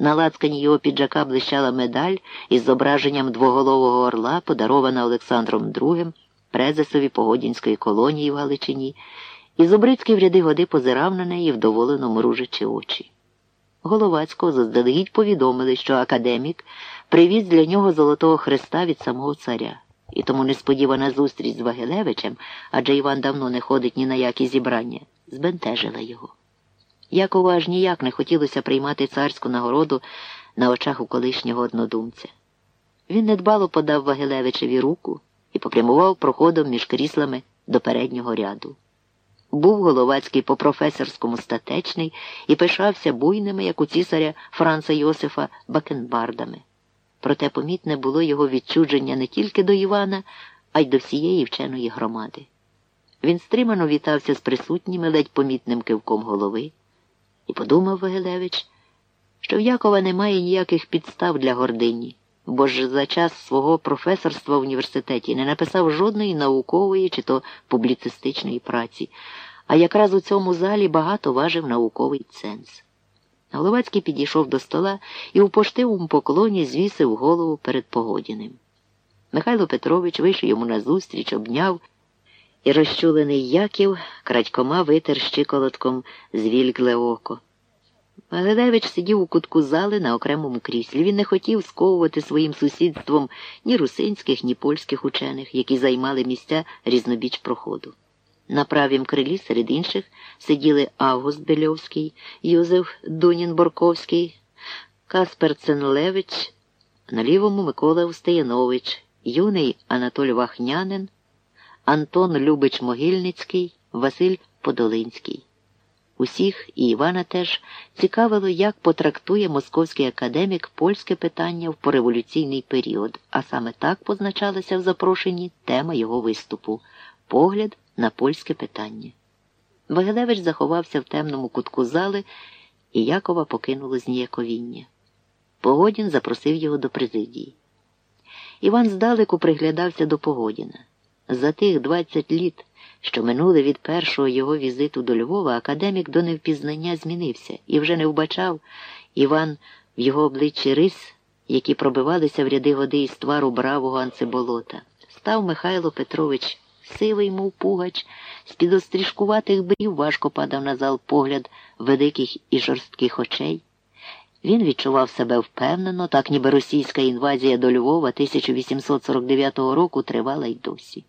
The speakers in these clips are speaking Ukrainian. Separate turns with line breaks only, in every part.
На лацкані його піджака блищала медаль із зображенням двоголового орла, подарована Олександром II, презесові Погодінської колонії в Галичині, і Зубрицький в ряди годи позирав на неї, вдоволено мружачи очі. Головацького заздалегідь повідомили, що академік привіз для нього Золотого Христа від самого царя. І тому несподівана зустріч з Вагилевичем, адже Іван давно не ходить ні на які зібрання, збентежила його. Якову аж ніяк не хотілося приймати царську нагороду на очах у колишнього однодумця. Він недбало подав Вагилевичеві руку і попрямував проходом між кріслами до переднього ряду. Був Головацький по професорському статечний і пишався буйними, як у цісаря Франца Йосифа, бакенбардами. Проте помітне було його відчудження не тільки до Івана, а й до всієї вченої громади. Він стримано вітався з присутніми ледь помітним кивком голови і подумав Вагилевич, що в Якова немає ніяких підстав для гордині, бо ж за час свого професорства в університеті не написав жодної наукової чи то публіцистичної праці, а якраз у цьому залі багато важив науковий ценз. Головацький підійшов до стола і у поштивому поклоні звісив голову перед Погодіним. Михайло Петрович вийшов йому назустріч, обняв, і розчулений Яків крадькома витер щиколотком звільгле око. Вагилевич сидів у кутку зали на окремому кріслі. Він не хотів сковувати своїм сусідством ні русинських, ні польських учених, які займали місця різнобіч проходу. На правім крилі серед інших сиділи Август Бельовський, Юзеф Дунін-Борковський, Каспер Ценлевич, на лівому Микола Устаянович, юний Анатоль Вахнянин, Антон Любич Могильницький, Василь Подолинський. Усіх і Івана теж цікавило, як потрактує московський академік польське питання в пореволюційний період, а саме так позначалася в запрошенні тема його виступу погляд на польське питання. Вагилевич заховався в темному кутку зали, і Якова покинуло зніяковіння. Погодін запросив його до президії. Іван здалеку приглядався до Погодіна. За тих 20 літ, що минули від першого його візиту до Львова, академік до невпізнання змінився і вже не вбачав Іван в його обличчі рис, які пробивалися в ряди води із твару бравого анцеболота. Став Михайло Петрович сивий, мов пугач, з під острішкуватих брів важко падав на зал погляд великих і жорстких очей. Він відчував себе впевнено, так ніби російська інвазія до Львова 1849 року тривала й досі.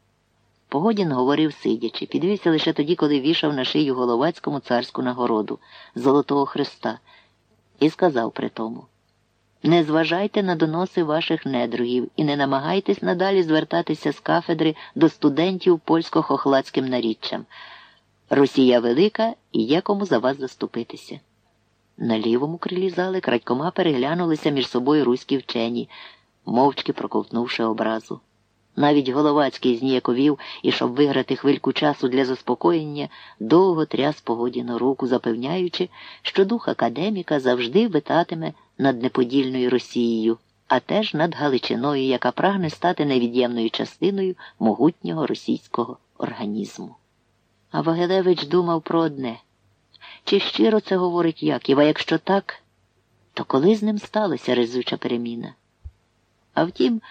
Погодін говорив сидячи, підвівся лише тоді, коли вішав на шию Головацькому царську нагороду Золотого Христа, і сказав при тому не зважайте на доноси ваших недругів і не намагайтесь надалі звертатися з кафедри до студентів польсько-хохладським наріччям. Росія велика і є кому за вас заступитися. На лівому крилі зали крадькома переглянулися між собою руські вчені, мовчки проковтнувши образу. Навіть Головацький зніяковів і щоб виграти хвильку часу для заспокоєння, довго тряс погодіну руку, запевняючи, що дух академіка завжди витатиме над неподільною Росією, а теж над Галичиною, яка прагне стати невід'ємною частиною могутнього російського організму. А Вагелевич думав про одне чи щиро це говорить Яків, а якщо так, то коли з ним сталася резуча переміна? А втім,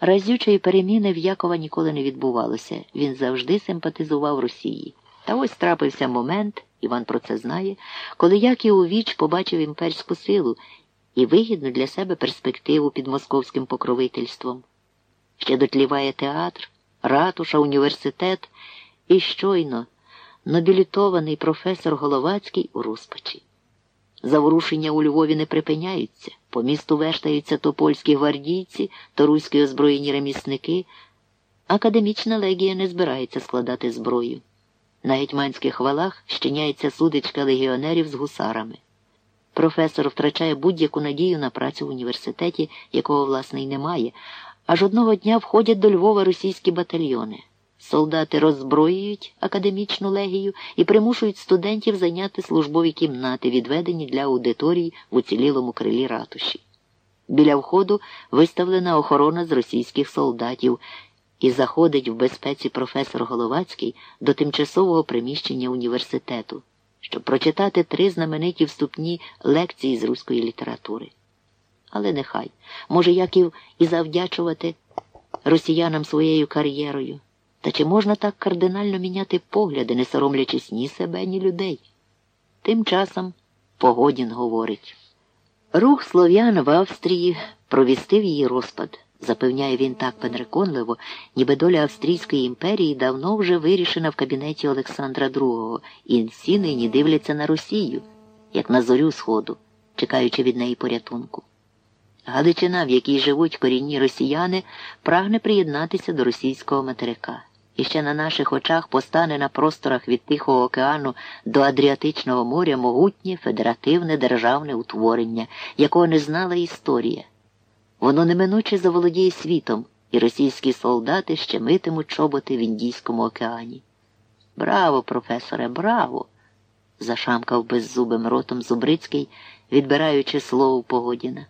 разючої переміни в Якова ніколи не відбувалося. Він завжди симпатизував Росії. Та ось трапився момент, Іван про це знає, коли Яків у віч побачив імперську силу і вигідну для себе перспективу під московським покровительством. Ще дотліває театр, ратуша, університет і щойно нобілітований професор Головацький у розпачі. Заворушення у Львові не припиняються. По місту вештаються то польські гвардійці, то руські озброєні ремісники. Академічна легія не збирається складати зброю. На гетьманських валах щиняється судичка легіонерів з гусарами. Професор втрачає будь-яку надію на працю в університеті, якого, власне, й немає, аж одного дня входять до Львова російські батальйони. Солдати роззброюють академічну легію і примушують студентів зайняти службові кімнати, відведені для аудиторій в уцілілому крилі ратуші. Біля входу виставлена охорона з російських солдатів і заходить в безпеці професор Головацький до тимчасового приміщення університету щоб прочитати три знамениті вступні лекції з руської літератури. Але нехай, може, Яків і завдячувати росіянам своєю кар'єрою. Та чи можна так кардинально міняти погляди, не соромлячись ні себе, ні людей? Тим часом Погодін говорить. Рух слов'ян в Австрії провістив її розпад. Запевняє він так переконливо, ніби доля Австрійської імперії давно вже вирішена в кабінеті Олександра II, і всі нині дивляться на Росію, як на зорю Сходу, чекаючи від неї порятунку. Галичина, в якій живуть корінні росіяни, прагне приєднатися до російського материка. І ще на наших очах постане на просторах від Тихого океану до Адріатичного моря могутнє федеративне державне утворення, якого не знала історія. Воно неминуче заволодіє світом, і російські солдати ще митимуть чоботи в Індійському океані. Браво, професоре, браво! зашамкав беззубим ротом Зубрицький, відбираючи слово Погодіна.